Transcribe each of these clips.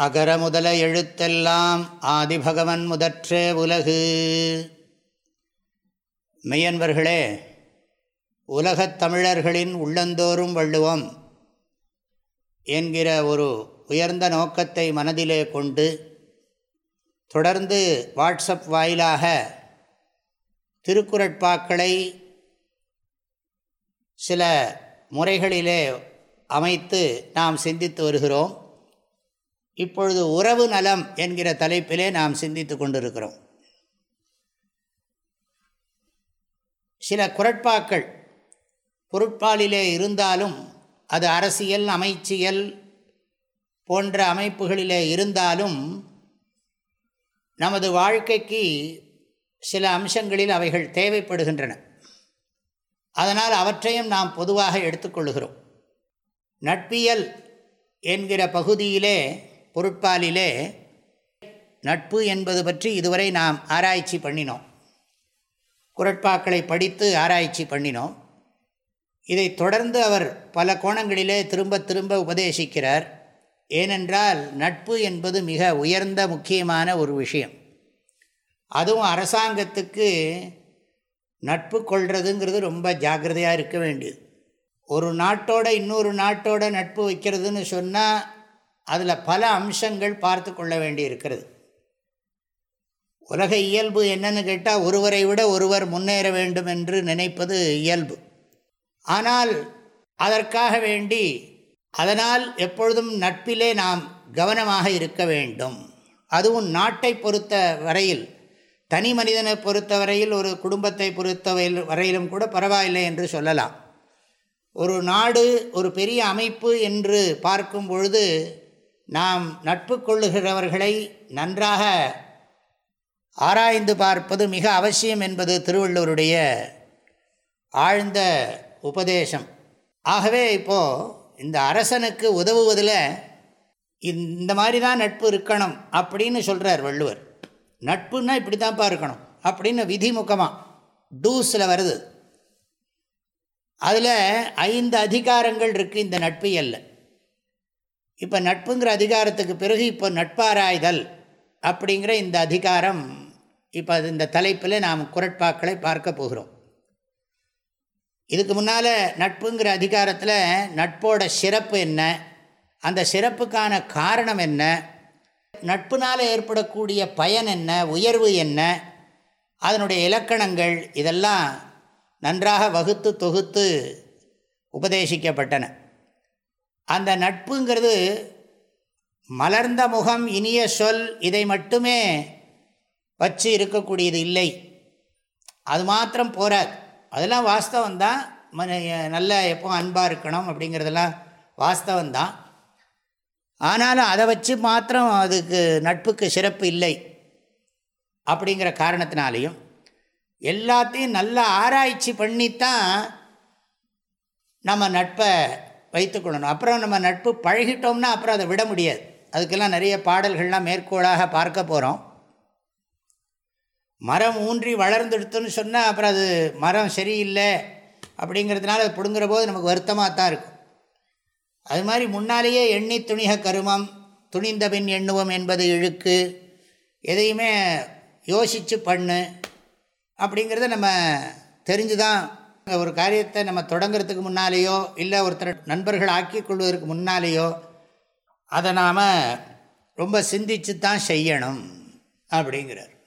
அகர முதல எழுத்தெல்லாம் ஆதிபகவன் முதற்றே உலகு. மெய்யன்பர்களே உலகத் தமிழர்களின் உள்ளந்தோறும் வள்ளுவம் என்கிற ஒரு உயர்ந்த நோக்கத்தை மனதிலே கொண்டு தொடர்ந்து வாட்ஸ்அப் வாயிலாக திருக்குறட்பாக்களை சில முறைகளிலே அமைத்து நாம் சிந்தித்து வருகிறோம். இப்பொழுது உறவு நலம் என்கிற தலைப்பிலே நாம் சிந்தித்து கொண்டிருக்கிறோம். சில குரட்பாக்கள் பொருட்பாலிலே இருந்தாலும் அது அரசியல் அமைச்சியல் போன்ற அமைப்புகளிலே இருந்தாலும் நமது வாழ்க்கைக்கு சில அம்சங்களில் அவைகள் தேவைப்படுகின்றன. அதனால் அவற்றையும் நாம் பொதுவாக எடுத்துக்கொள்கிறோம் நட்பியல் என்கிற பகுதியிலே பொருட்பாலிலே நட்பு என்பது பற்றி இதுவரை நாம் ஆராய்ச்சி பண்ணினோம். குரட்பாக்களை படித்து ஆராய்ச்சி பண்ணினோம். இதை தொடர்ந்து அவர் பல கோணங்களிலே திரும்ப திரும்ப உபதேசிக்கிறார். ஏனென்றால் நட்பு என்பது மிக உயர்ந்த முக்கியமான ஒரு விஷயம். அதுவும் அரசாங்கத்துக்கு நட்பு கொள்கிறதுங்கிறது ரொம்ப ஜாக்கிரதையாக இருக்க வேண்டியது. ஒரு நாட்டோட இன்னொரு நாட்டோட நட்பு வைக்கிறதுன்னு சொன்னால் அதில் பல அம்சங்கள் பார்த்து கொள்ள வேண்டி இருக்கிறது உலக இயல்பு என்னன்னு கேட்டால் ஒருவரை விட ஒருவர் முன்னேற வேண்டும் என்று நினைப்பது இயல்பு. ஆனால் அதற்காக வேண்டி அதனால் எப்பொழுதும் நட்பிலே நாம் கவனமாக இருக்க வேண்டும். அதுவும் நாட்டை பொறுத்த வரையில் தனி மனிதனை பொறுத்த வரையில் ஒரு குடும்பத்தை பொறுத்த வரையிலும் கூட பரவாயில்லை என்று சொல்லலாம். ஒரு நாடு ஒரு பெரிய அமைப்பு என்று பார்க்கும் பொழுது நாம் நட்பு கொள்ளுகிறவர்களை நன்றாக ஆராய்ந்து பார்ப்பது மிக அவசியம் என்பது திருவள்ளுவருடைய ஆழ்ந்த உபதேசம். ஆகவே இப்போது இந்த அரசனுக்கு உதவுவதில் இந்த மாதிரி தான் நட்பு இருக்கணும் அப்படின்னு சொல்கிறார் வள்ளுவர். நட்புன்னா இப்படி தான்ப்பா இருக்கணும் அப்படின்னு விதிமுகமாக டூஸில் வருது. அதில் ஐந்து அதிகாரங்கள் இருக்குது இந்த நட்பு எல்லை. இப்போ நட்புங்கிற அதிகாரத்துக்கு பிறகு இப்போ நட்பாராய்தல் அப்படிங்கிற இந்த அதிகாரம் இப்போ அது இந்த தலைப்பில் நாம் குரட்பாக்களை பார்க்க போகிறோம். இதுக்கு முன்னால் நட்புங்கிற அதிகாரத்தில் நட்போட சிறப்பு என்ன அந்த சிறப்புக்கான காரணம் என்ன நட்புனால் ஏற்படக்கூடிய பயன் என்ன உயர்வு என்ன அதனுடைய இலக்கணங்கள் இதெல்லாம் நன்றாக வகுத்து தொகுத்து உபதேசிக்கப்பட்டன. அந்த நட்புங்கிறது மலர்ந்த முகம் இனிய சொல் இதை மட்டுமே வச்சு இருக்கக்கூடியது இல்லை. அது மாத்திரம் போராது அதெல்லாம் வாஸ்தவந்தான் நல்ல எப்போ அன்பாக இருக்கணும் அப்படிங்கிறதெல்லாம் வாஸ்தவந்தான் ஆனாலும் அதை வச்சு மாத்திரம் அதுக்கு நட்புக்கு சிறப்பு இல்லை அப்படிங்கிற காரணத்தினாலையும் எல்லாத்தையும் நல்லா ஆராய்ச்சி பண்ணித்தான் நம்ம நட்பை வைத்துக்கொள்ளணும். அப்புறம் நம்ம நட்பு பழகிட்டோம்னா அப்புறம் அதை விட முடியாது. அதுக்கெல்லாம் நிறைய பாடல்கள்லாம் மேற்கோளாக பார்க்க போகிறோம் மரம் ஊன்றி வளர்ந்துடுத்துன்னு சொன்னால் அப்புறம் அது மரம் சரியில்லை அப்படிங்கிறதுனால அது பிடுங்குற போது நமக்கு வருத்தமாக தான் இருக்கும். அது மாதிரி முன்னாலேயே எண்ணி துணிக கருமம் துணிந்த பின் எண்ணுவோம் என்பது இழுக்கு எதையுமே யோசித்து பண்ணு அப்படிங்கிறத நம்ம தெரிஞ்சு தான் ஒரு காரியத்தை நம்ம தொடங்கிறதுக்கு முன்னாலேயோ இல்லை ஒருத்தர் நண்பர்கள் ஆக்கி கொள்வதற்கு முன்னாலேயோ அதை நாம் ரொம்ப சிந்தித்து தான் செய்யணும் அப்படிங்கிறார்.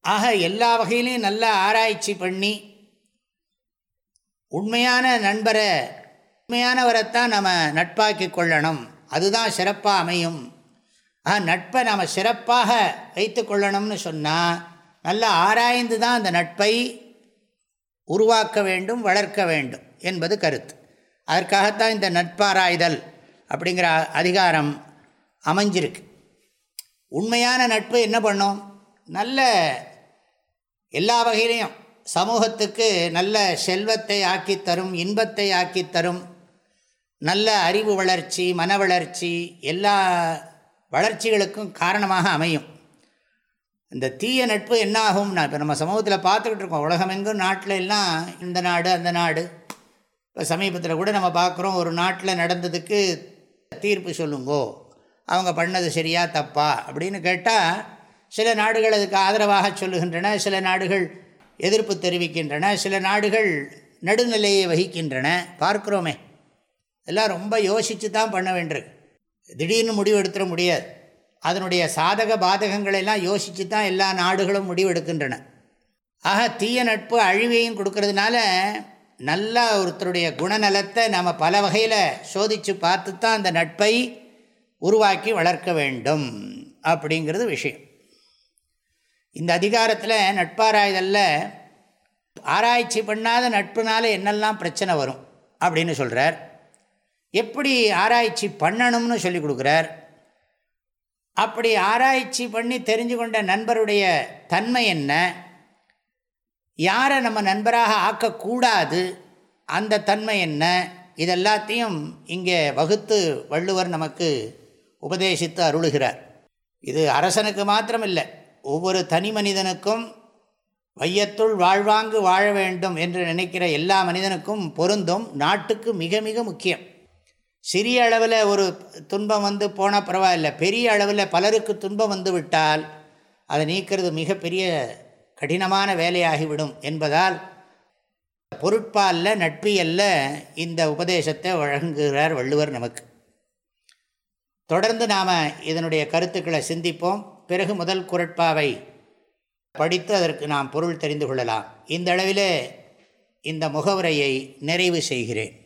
ஆக எல்லா வகையிலையும் நல்லா ஆராய்ச்சி பண்ணி உண்மையான நண்பரை உண்மையானவரைத்தான் நம்ம நட்பாக்கி கொள்ளணும். அதுதான் சிறப்பாக அமையும். ஆ நட்பை நாம் சிறப்பாக வைத்து கொள்ளணும்னு சொன்னால் நல்லா ஆராய்ந்து தான் அந்த நட்பை உருவாக்க வேண்டும் வளர்க்க வேண்டும் என்பது கருத்து. அதற்காகத்தான் இந்த நட்பாராய்தல் அப்படிங்கிற அதிகாரம் அமைஞ்சிருக்கு. உண்மையான நட்பு என்ன பண்ணும்? நல்ல எல்லா வகையிலையும். சமூகத்துக்கு நல்ல செல்வத்தை ஆக்கித்தரும் இன்பத்தை ஆக்கித்தரும் நல்ல அறிவு வளர்ச்சி மன வளர்ச்சி எல்லா வளர்ச்சிகளுக்கும் காரணமாக அமையும். இந்த தீய நட்பு என்ன ஆகும்னா இப்போ நம்ம சமூகத்தில் பார்த்துக்கிட்டு இருக்கோம். உலகமெங்கும் நாட்டில் எல்லாம் இந்த நாடு அந்த நாடு. இப்போ சமீபத்தில் கூட நம்ம பார்க்குறோம் ஒரு நாட்டில் நடந்ததுக்கு தீர்ப்பு சொல்லுங்கோ. அவங்க பண்ணது சரியா தப்பா அப்படின்னு கேட்டால் சில நாடுகள் அதுக்கு ஆதரவாக சொல்லுகின்றன சில நாடுகள் எதிர்ப்பு தெரிவிக்கின்றன சில நாடுகள் நடுநிலையை வகிக்கின்றன. பார்க்குறோமே. எல்லாம் ரொம்ப யோசித்து தான் பண்ண வேண்டியிருக்கு. திடீர்னு முடிவு எடுத்துட முடியாது. அதனுடைய சாதக பாதகங்களெல்லாம் யோசித்து தான் எல்லா நாடுகளும் முடிவெடுக்கின்றன. ஆக தீய நட்பு அழிவையும் கொடுக்கறதுனால நல்ல ஒருத்தருடைய குணநலத்தை நாம் பல வகையில் சோதித்து பார்த்து தான் அந்த நட்பை உருவாக்கி வளர்க்க வேண்டும் அப்படிங்கிறது விஷயம். இந்த அதிகாரத்தில் நட்பாராய்தலில் ஆராய்ச்சி பண்ணாத நட்புனால என்னெல்லாம் பிரச்சனை வரும் அப்படின்னு சொல்கிறார் எப்படி ஆராய்ச்சி பண்ணணும்னு சொல்லி கொடுக்குறார். அப்படி ஆராய்ச்சி பண்ணி தெரிஞ்சு கொண்ட நண்பருடைய தன்மை என்ன? யாரை நம்ம நண்பராக ஆக்கக்கூடாது? அந்த தன்மை என்ன? இதெல்லாத்தையும் இங்கே வகுத்து வள்ளுவர் நமக்கு உபதேசித்து அருளுகிறார். இது அரசனுக்கு மாத்திரமில்லை ஒவ்வொரு தனி மனிதனுக்கும் வையத்துள் வாழ்வாங்கு வாழ வேண்டும் என்று நினைக்கிற எல்லா மனிதனுக்கும் பொருந்தும் நாட்டுக்கு மிக மிக முக்கியம். சிறிய அளவில் ஒரு துன்பம் வந்து போனால் பரவாயில்ல. பெரிய அளவில் பலருக்கு துன்பம் வந்து விட்டால் அதை நீக்கிறது மிகப்பெரிய கடினமான வேலையாகிவிடும் என்பதால் பொருட்பாலில் நட்பியல்ல இந்த உபதேசத்தை வழங்குகிறார் வள்ளுவர் நமக்கு. தொடர்ந்து நாம் இதனுடைய கருத்துக்களை சிந்திப்போம். பிறகு முதல் குரட்பாவை படித்து அதற்கு நாம் பொருள் தெரிந்து கொள்ளலாம். இந்த அளவிலே இந்த முகவுரையை நிறைவு செய்கிறேன்.